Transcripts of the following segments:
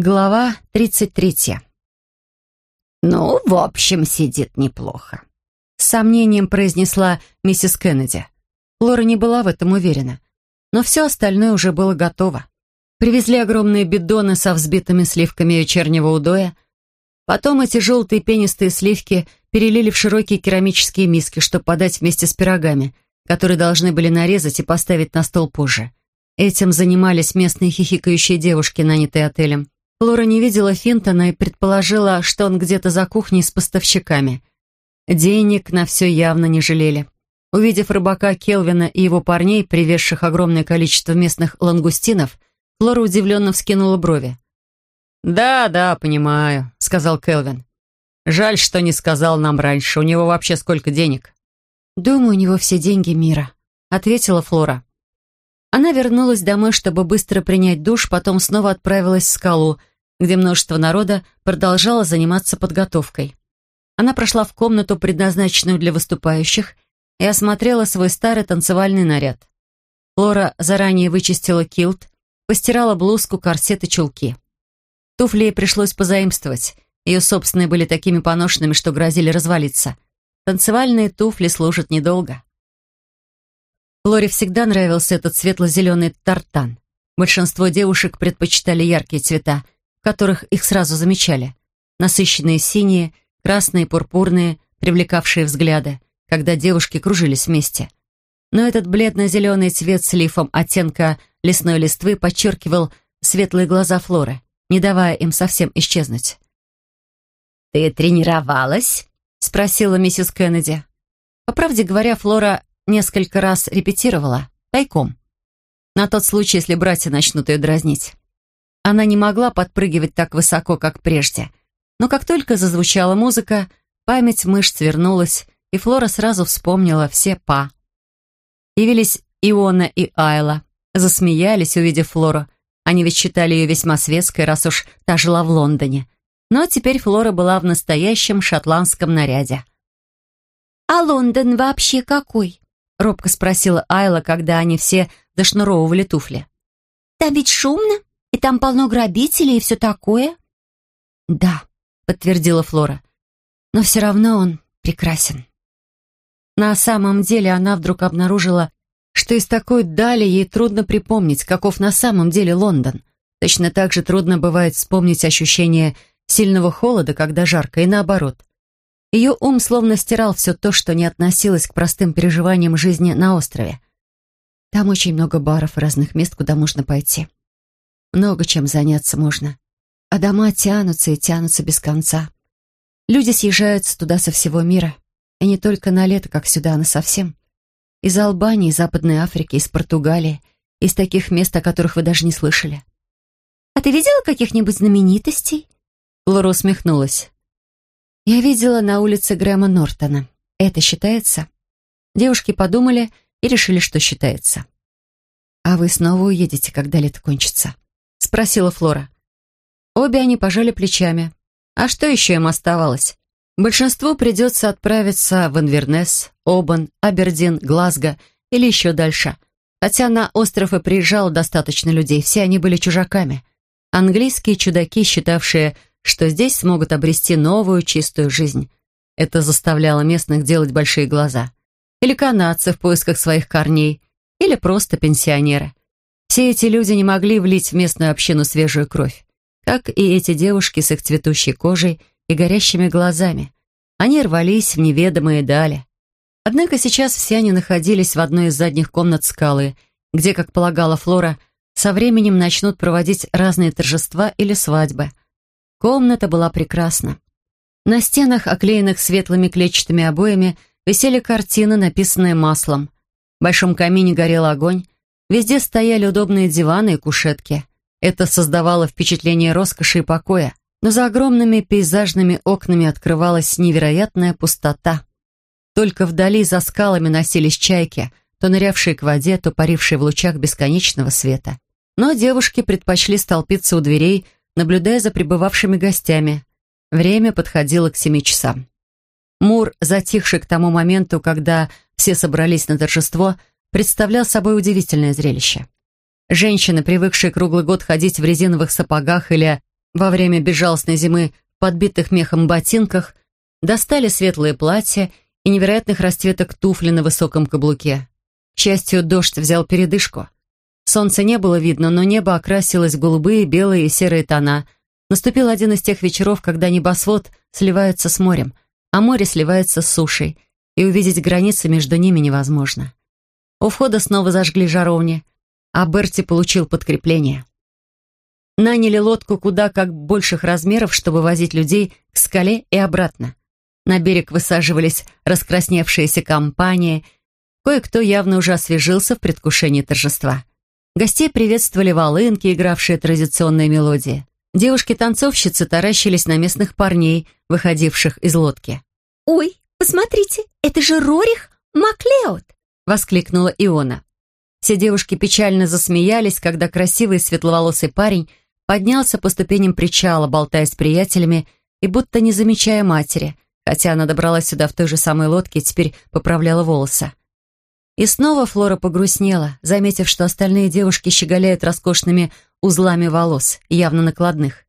Глава 33. «Ну, в общем, сидит неплохо», — с сомнением произнесла миссис Кеннеди. Лора не была в этом уверена, но все остальное уже было готово. Привезли огромные бидоны со взбитыми сливками вечернего удоя. Потом эти желтые пенистые сливки перелили в широкие керамические миски, чтобы подать вместе с пирогами, которые должны были нарезать и поставить на стол позже. Этим занимались местные хихикающие девушки, нанятые отелем. Лора не видела Финтона и предположила, что он где-то за кухней с поставщиками. Денег на все явно не жалели. Увидев рыбака Келвина и его парней, привезших огромное количество местных лангустинов, Флора удивленно вскинула брови. «Да, да, понимаю», — сказал Келвин. «Жаль, что не сказал нам раньше. У него вообще сколько денег?» «Думаю, у него все деньги мира», — ответила Флора. Она вернулась домой, чтобы быстро принять душ, потом снова отправилась в скалу, где множество народа продолжало заниматься подготовкой. Она прошла в комнату, предназначенную для выступающих, и осмотрела свой старый танцевальный наряд. Флора заранее вычистила килт, постирала блузку, корсет и чулки. Туфли ей пришлось позаимствовать. Ее собственные были такими поношенными, что грозили развалиться. Танцевальные туфли служат недолго. Флоре всегда нравился этот светло-зеленый тартан. Большинство девушек предпочитали яркие цвета, в которых их сразу замечали. Насыщенные синие, красные, пурпурные, привлекавшие взгляды, когда девушки кружились вместе. Но этот бледно-зеленый цвет с лифом оттенка лесной листвы подчеркивал светлые глаза Флоры, не давая им совсем исчезнуть. «Ты тренировалась?» — спросила миссис Кеннеди. По правде говоря, Флора несколько раз репетировала, тайком. На тот случай, если братья начнут ее дразнить. Она не могла подпрыгивать так высоко, как прежде. Но как только зазвучала музыка, память мышц вернулась, и Флора сразу вспомнила все па. Явились Иона и Айла. Засмеялись, увидев Флору. Они ведь считали ее весьма светской, раз уж та жила в Лондоне. Но теперь Флора была в настоящем шотландском наряде. «А Лондон вообще какой?» — робко спросила Айла, когда они все зашнуровывали туфли. «Там ведь шумно, и там полно грабителей и все такое». «Да», — подтвердила Флора. «Но все равно он прекрасен». На самом деле она вдруг обнаружила, что из такой дали ей трудно припомнить, каков на самом деле Лондон. Точно так же трудно бывает вспомнить ощущение сильного холода, когда жарко, и наоборот. Ее ум словно стирал все то, что не относилось к простым переживаниям жизни на острове. Там очень много баров и разных мест, куда можно пойти. Много чем заняться можно. А дома тянутся и тянутся без конца. Люди съезжаются туда со всего мира. И не только на лето, как сюда, но совсем. Из Албании, Западной Африки, из Португалии, из таких мест, о которых вы даже не слышали. «А ты видела каких-нибудь знаменитостей?» Лора усмехнулась. Я видела на улице Грэма Нортона. Это считается? Девушки подумали и решили, что считается. «А вы снова уедете, когда лето кончится?» — спросила Флора. Обе они пожали плечами. А что еще им оставалось? Большинству придется отправиться в Инвернес, Обан, Абердин, Глазго или еще дальше. Хотя на остров и приезжало достаточно людей, все они были чужаками. Английские чудаки, считавшие, что здесь смогут обрести новую чистую жизнь. Это заставляло местных делать большие глаза. Или канадцы в поисках своих корней, или просто пенсионеры. Все эти люди не могли влить в местную общину свежую кровь, как и эти девушки с их цветущей кожей и горящими глазами. Они рвались в неведомые дали. Однако сейчас все они находились в одной из задних комнат скалы, где, как полагала Флора, со временем начнут проводить разные торжества или свадьбы. Комната была прекрасна. На стенах, оклеенных светлыми клетчатыми обоями, висели картины, написанные маслом. В большом камине горел огонь. Везде стояли удобные диваны и кушетки. Это создавало впечатление роскоши и покоя. Но за огромными пейзажными окнами открывалась невероятная пустота. Только вдали за скалами носились чайки, то нырявшие к воде, то парившие в лучах бесконечного света. Но девушки предпочли столпиться у дверей, наблюдая за прибывавшими гостями. Время подходило к семи часам. Мур, затихший к тому моменту, когда все собрались на торжество, представлял собой удивительное зрелище. Женщины, привыкшие круглый год ходить в резиновых сапогах или во время безжалостной зимы в подбитых мехом ботинках, достали светлые платья и невероятных расцветок туфли на высоком каблуке. К счастью, дождь взял передышку. Солнца не было видно, но небо окрасилось в голубые, белые и серые тона. Наступил один из тех вечеров, когда небосвод сливается с морем, а море сливается с сушей, и увидеть границы между ними невозможно. У входа снова зажгли жаровни, а Берти получил подкрепление. Наняли лодку куда как больших размеров, чтобы возить людей к скале и обратно. На берег высаживались раскрасневшиеся компании, кое-кто явно уже освежился в предвкушении торжества. Гостей приветствовали волынки, игравшие традиционные мелодии. Девушки-танцовщицы таращились на местных парней, выходивших из лодки. «Ой, посмотрите, это же Рорих Маклеод!» — воскликнула Иона. Все девушки печально засмеялись, когда красивый светловолосый парень поднялся по ступеням причала, болтая с приятелями и будто не замечая матери, хотя она добралась сюда в той же самой лодке и теперь поправляла волосы. И снова Флора погрустнела, заметив, что остальные девушки щеголяют роскошными узлами волос, явно накладных.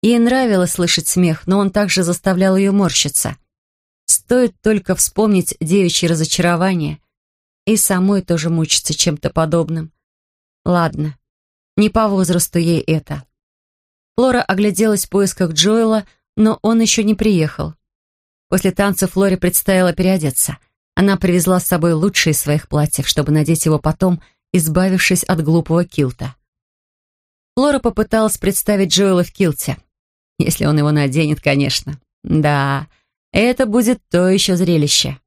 Ей нравилось слышать смех, но он также заставлял ее морщиться. Стоит только вспомнить девичье разочарование, и самой тоже мучиться чем-то подобным. Ладно, не по возрасту ей это. Флора огляделась в поисках Джоэла, но он еще не приехал. После танца Флоре предстояло переодеться. Она привезла с собой лучшие из своих платьев, чтобы надеть его потом, избавившись от глупого килта. Флора попыталась представить Джоэла в килте. Если он его наденет, конечно. Да, это будет то еще зрелище.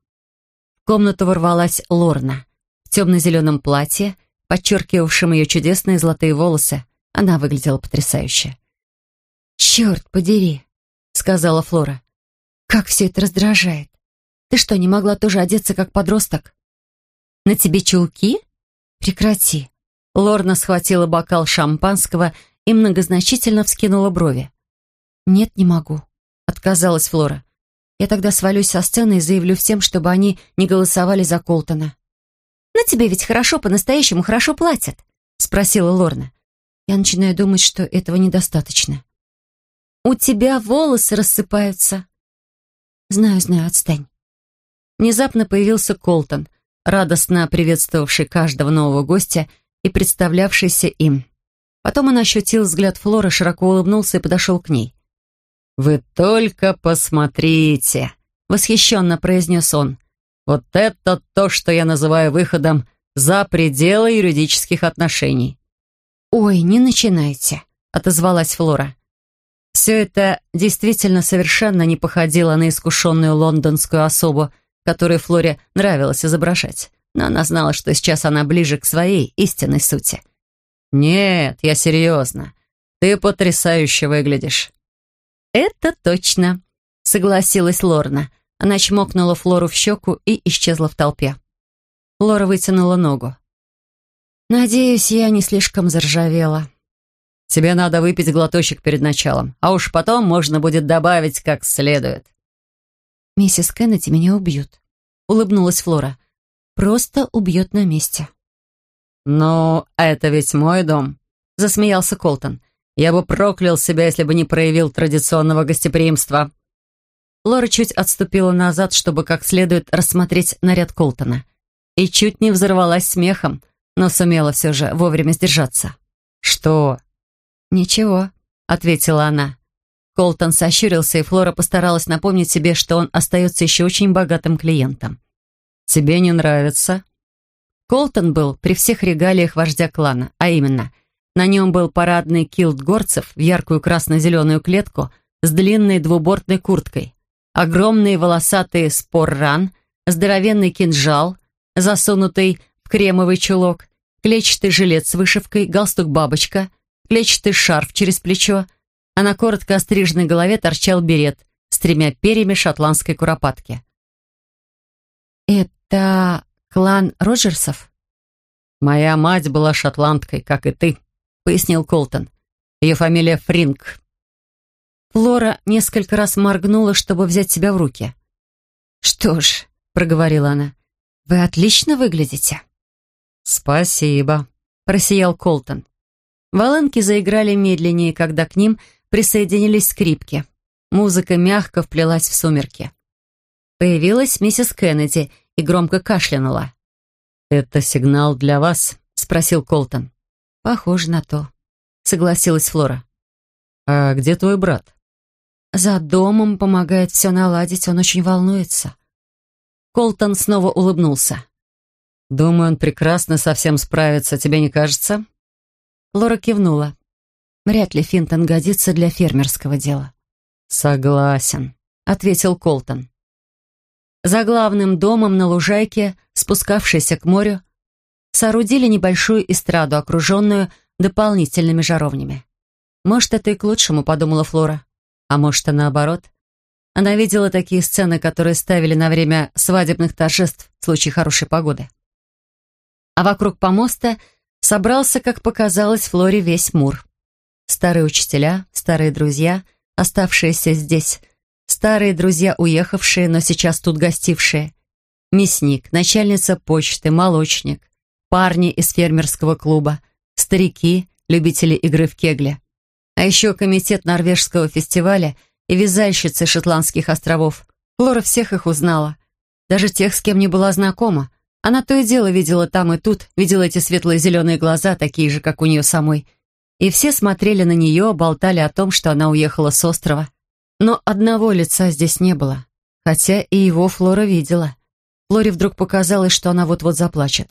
В комнату ворвалась Лорна. В темно-зеленом платье, подчеркивавшим ее чудесные золотые волосы. Она выглядела потрясающе. «Черт подери», — сказала Флора. «Как все это раздражает. Ты что, не могла тоже одеться как подросток?» «На тебе чулки?» «Прекрати». Лорна схватила бокал шампанского и многозначительно вскинула брови. «Нет, не могу», — отказалась Флора. «Я тогда свалюсь со сцены и заявлю всем, чтобы они не голосовали за Колтона». «Но тебе ведь хорошо, по-настоящему хорошо платят», — спросила Лорна. Я начинаю думать, что этого недостаточно. «У тебя волосы рассыпаются». «Знаю, знаю, отстань». Внезапно появился Колтон, радостно приветствовавший каждого нового гостя и представлявшийся им. Потом он ощутил взгляд Флоры, широко улыбнулся и подошел к ней. «Вы только посмотрите!» — восхищенно произнес он. Вот это то, что я называю выходом за пределы юридических отношений. «Ой, не начинайте», — отозвалась Флора. Все это действительно совершенно не походило на искушенную лондонскую особу, которую Флоре нравилось изображать. Но она знала, что сейчас она ближе к своей истинной сути. «Нет, я серьезно. Ты потрясающе выглядишь». «Это точно», — согласилась Лорна. Она чмокнула Флору в щеку и исчезла в толпе. Флора вытянула ногу. «Надеюсь, я не слишком заржавела». «Тебе надо выпить глоточек перед началом, а уж потом можно будет добавить как следует». «Миссис Кеннеди меня убьют», — улыбнулась Флора. «Просто убьет на месте». «Ну, это ведь мой дом», — засмеялся Колтон. «Я бы проклял себя, если бы не проявил традиционного гостеприимства». Лора чуть отступила назад, чтобы как следует рассмотреть наряд Колтона. И чуть не взорвалась смехом, но сумела все же вовремя сдержаться. «Что?» «Ничего», — ответила она. Колтон сощурился, и Флора постаралась напомнить себе, что он остается еще очень богатым клиентом. «Тебе не нравится?» Колтон был при всех регалиях вождя клана, а именно, на нем был парадный килт горцев в яркую красно-зеленую клетку с длинной двубортной курткой, огромный волосатый спор-ран, здоровенный кинжал, засунутый в кремовый чулок, клетчатый жилет с вышивкой, галстук-бабочка, клетчатый шарф через плечо, а на коротко остриженной голове торчал берет с тремя перьями шотландской куропатки. «Это клан Роджерсов?» «Моя мать была шотландкой, как и ты», — пояснил Колтон. «Ее фамилия Фринг, Флора несколько раз моргнула, чтобы взять себя в руки. «Что ж», — проговорила она, — «вы отлично выглядите». «Спасибо», — просиял Колтон. Волынки заиграли медленнее, когда к ним присоединились скрипки. Музыка мягко вплелась в сумерки. Появилась миссис Кеннеди и громко кашлянула. «Это сигнал для вас?» — спросил Колтон. «Похоже на то», — согласилась Флора. «А где твой брат?» «За домом помогает все наладить, он очень волнуется». Колтон снова улыбнулся. «Думаю, он прекрасно со всем справится, тебе не кажется?» Лора кивнула. Вряд ли Финтон годится для фермерского дела. «Согласен», — ответил Колтон. За главным домом на лужайке, спускавшейся к морю, соорудили небольшую эстраду, окруженную дополнительными жаровнями. «Может, это и к лучшему», — подумала Флора. А может, и наоборот. Она видела такие сцены, которые ставили на время свадебных торжеств в случае хорошей погоды. А вокруг помоста собрался, как показалось Флоре, весь Мур. Старые учителя, старые друзья, оставшиеся здесь — Старые друзья, уехавшие, но сейчас тут гостившие. Мясник, начальница почты, молочник, парни из фермерского клуба, старики, любители игры в кегле. А еще комитет норвежского фестиваля и вязальщицы шотландских островов. Флора всех их узнала. Даже тех, с кем не была знакома. Она то и дело видела там и тут, видела эти светлые зеленые глаза, такие же, как у нее самой. И все смотрели на нее, болтали о том, что она уехала с острова. Но одного лица здесь не было, хотя и его Флора видела. Флоре вдруг показалось, что она вот-вот заплачет.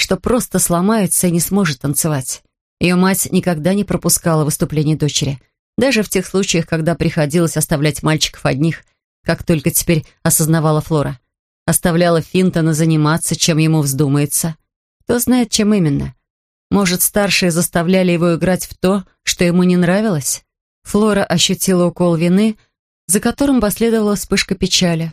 Что просто сломается и не сможет танцевать. Ее мать никогда не пропускала выступлений дочери. Даже в тех случаях, когда приходилось оставлять мальчиков одних, как только теперь осознавала Флора. Оставляла Финтона заниматься, чем ему вздумается. Кто знает, чем именно. Может, старшие заставляли его играть в то, что ему не нравилось? Флора ощутила укол вины, за которым последовала вспышка печали.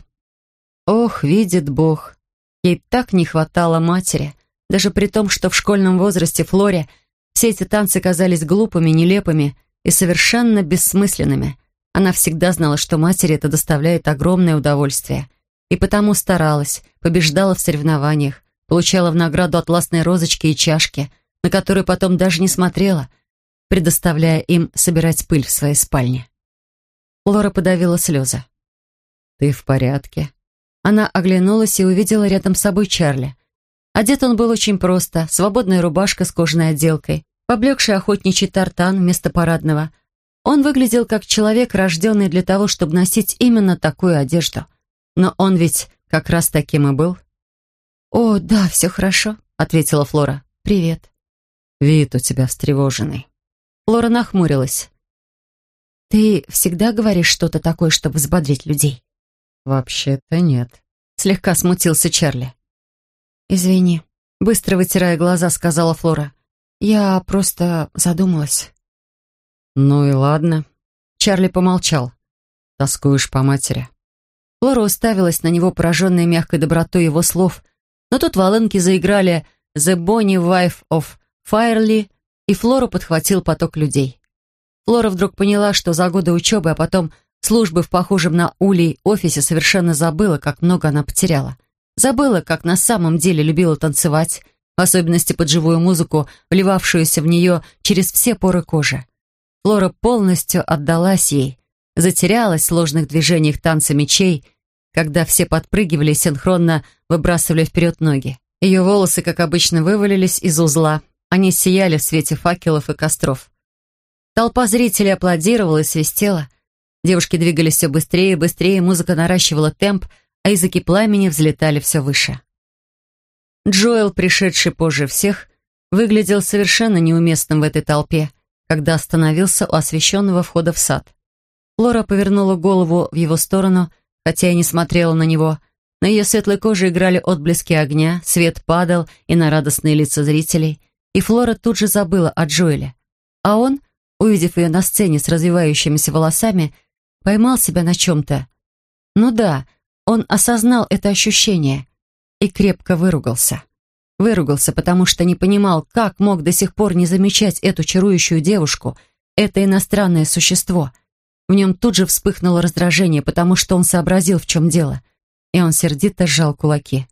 Ох, видит Бог. Ей так не хватало матери, даже при том, что в школьном возрасте Флоре все эти танцы казались глупыми, нелепыми и совершенно бессмысленными. Она всегда знала, что матери это доставляет огромное удовольствие. И потому старалась, побеждала в соревнованиях, получала в награду атласные розочки и чашки, на которые потом даже не смотрела, предоставляя им собирать пыль в своей спальне. Лора подавила слезы. «Ты в порядке?» Она оглянулась и увидела рядом с собой Чарли. Одет он был очень просто, свободная рубашка с кожаной отделкой, поблекший охотничий тартан вместо парадного. Он выглядел как человек, рожденный для того, чтобы носить именно такую одежду. Но он ведь как раз таким и был. «О, да, все хорошо», — ответила Флора. «Привет». «Вид у тебя встревоженный». Лора нахмурилась. «Ты всегда говоришь что-то такое, чтобы взбодрить людей?» «Вообще-то нет», — слегка смутился Чарли. «Извини», — быстро вытирая глаза, сказала Флора. «Я просто задумалась». «Ну и ладно». Чарли помолчал. «Тоскуешь по матери». Флора уставилась на него, пораженная мягкой добротой его слов, но тут волынки заиграли «The Bonnie Wife of Firely», и Флору подхватил поток людей. Флора вдруг поняла, что за годы учебы, а потом службы в похожем на улей офисе совершенно забыла, как много она потеряла. Забыла, как на самом деле любила танцевать, в особенности под живую музыку, вливавшуюся в нее через все поры кожи. Флора полностью отдалась ей, затерялась в сложных движениях танца мечей, когда все подпрыгивали синхронно выбрасывали вперед ноги. Ее волосы, как обычно, вывалились из узла, они сияли в свете факелов и костров. Толпа зрителей аплодировала и свистела. Девушки двигались все быстрее и быстрее, музыка наращивала темп, а языки пламени взлетали все выше. Джоэл, пришедший позже всех, выглядел совершенно неуместным в этой толпе, когда остановился у освещенного входа в сад. Лора повернула голову в его сторону, хотя и не смотрела на него. На ее светлой коже играли отблески огня, свет падал и на радостные лица зрителей и Флора тут же забыла о Джоэле. А он, увидев ее на сцене с развивающимися волосами, поймал себя на чем-то. Ну да, он осознал это ощущение и крепко выругался. Выругался, потому что не понимал, как мог до сих пор не замечать эту чарующую девушку, это иностранное существо. В нем тут же вспыхнуло раздражение, потому что он сообразил, в чем дело. И он сердито сжал кулаки.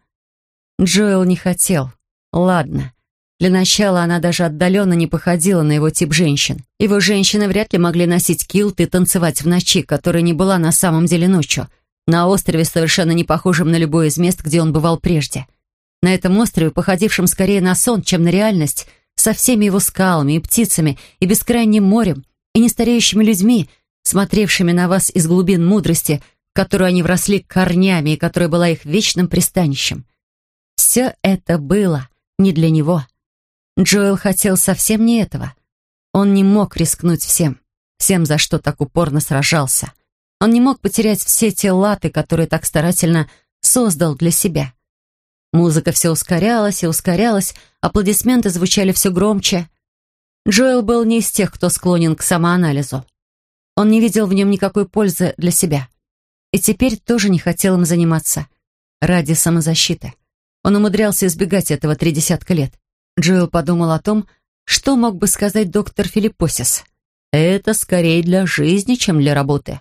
Джоэл не хотел. Ладно. Для начала она даже отдаленно не походила на его тип женщин. Его женщины вряд ли могли носить килты и танцевать в ночи, которая не была на самом деле ночью, на острове, совершенно не похожем на любое из мест, где он бывал прежде. На этом острове, походившем скорее на сон, чем на реальность, со всеми его скалами и птицами, и бескрайним морем, и нестареющими людьми, смотревшими на вас из глубин мудрости, в которую они вросли корнями и которая была их вечным пристанищем. Все это было не для него. Джоэл хотел совсем не этого. Он не мог рискнуть всем, всем, за что так упорно сражался. Он не мог потерять все те латы, которые так старательно создал для себя. Музыка все ускорялась и ускорялась, аплодисменты звучали все громче. Джоэл был не из тех, кто склонен к самоанализу. Он не видел в нем никакой пользы для себя. И теперь тоже не хотел им заниматься. Ради самозащиты. Он умудрялся избегать этого три десятка лет. Джоэл подумал о том, что мог бы сказать доктор Филиппосис. Это скорее для жизни, чем для работы.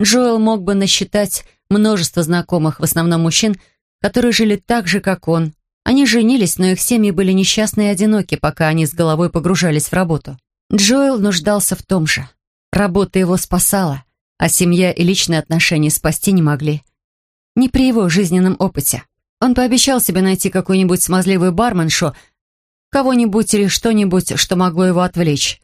Джоэл мог бы насчитать множество знакомых, в основном мужчин, которые жили так же, как он. Они женились, но их семьи были несчастны и одиноки, пока они с головой погружались в работу. Джоэл нуждался в том же. Работа его спасала, а семья и личные отношения спасти не могли. Не при его жизненном опыте. Он пообещал себе найти какую-нибудь смазливую барменшу, кого-нибудь или что-нибудь, что могло его отвлечь.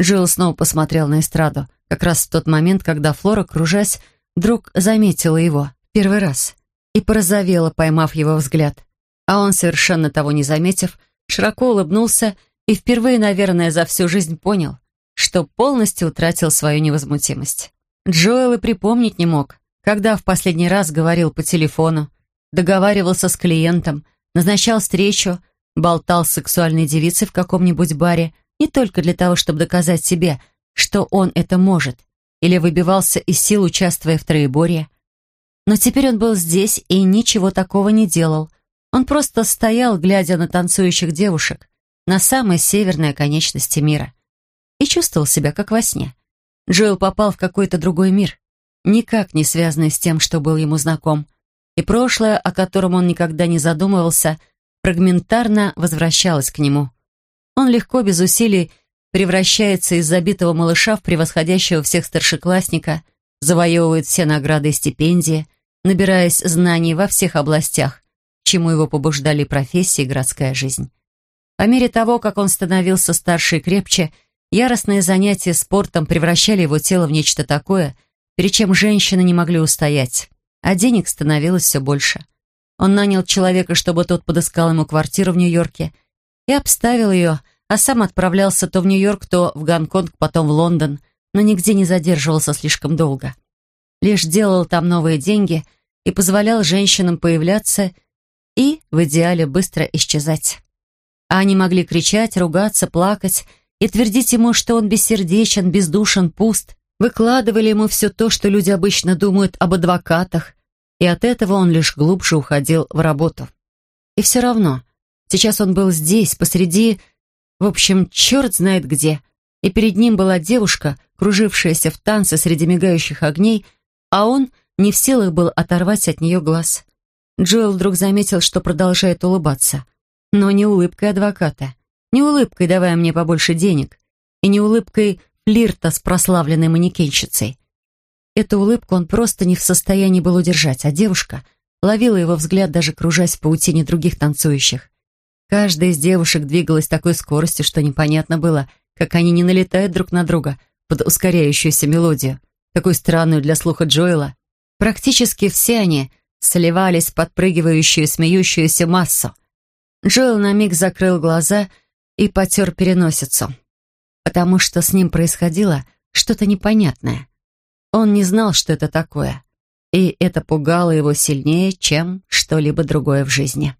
Джилл снова посмотрел на эстраду, как раз в тот момент, когда Флора, кружась, вдруг заметила его первый раз и порозовела, поймав его взгляд. А он, совершенно того не заметив, широко улыбнулся и впервые, наверное, за всю жизнь понял, что полностью утратил свою невозмутимость. Джоэл и припомнить не мог, когда в последний раз говорил по телефону, договаривался с клиентом, назначал встречу, болтал с сексуальной девицей в каком-нибудь баре не только для того, чтобы доказать себе, что он это может, или выбивался из сил, участвуя в троеборье. Но теперь он был здесь и ничего такого не делал. Он просто стоял, глядя на танцующих девушек на самой северной оконечности мира. И чувствовал себя как во сне. Джоэл попал в какой-то другой мир, никак не связанный с тем, что был ему знаком. И прошлое, о котором он никогда не задумывался, фрагментарно возвращалось к нему. Он легко, без усилий, превращается из забитого малыша в превосходящего всех старшеклассника, завоевывает все награды и стипендии, набираясь знаний во всех областях, чему его побуждали профессии и городская жизнь. По мере того, как он становился старше и крепче, яростные занятия спортом превращали его тело в нечто такое, перед чем женщины не могли устоять, а денег становилось все больше – он нанял человека, чтобы тот подыскал ему квартиру в Нью-Йорке и обставил ее, а сам отправлялся то в Нью-Йорк, то в Гонконг, потом в Лондон, но нигде не задерживался слишком долго. Лишь делал там новые деньги и позволял женщинам появляться и, в идеале, быстро исчезать. А они могли кричать, ругаться, плакать и твердить ему, что он бессердечен, бездушен, пуст, выкладывали ему все то, что люди обычно думают об адвокатах, и от этого он лишь глубже уходил в работу. И все равно, сейчас он был здесь, посреди, в общем, черт знает где, и перед ним была девушка, кружившаяся в танце среди мигающих огней, а он не в силах был оторвать от нее глаз. Джоэл вдруг заметил, что продолжает улыбаться. Но не улыбкой адвоката, не улыбкой, давая мне побольше денег, и не улыбкой флирта с прославленной манекенщицей. Эту улыбку он просто не в состоянии был удержать, а девушка ловила его взгляд, даже кружась в паутине других танцующих. Каждая из девушек двигалась такой скоростью, что непонятно было, как они не налетают друг на друга под ускоряющуюся мелодию, такую странную для слуха Джоэла. Практически все они сливались в подпрыгивающую, смеющуюся массу. Джоэл на миг закрыл глаза и потер переносицу, потому что с ним происходило что-то непонятное. Он не знал, что это такое, и это пугало его сильнее, чем что-либо другое в жизни.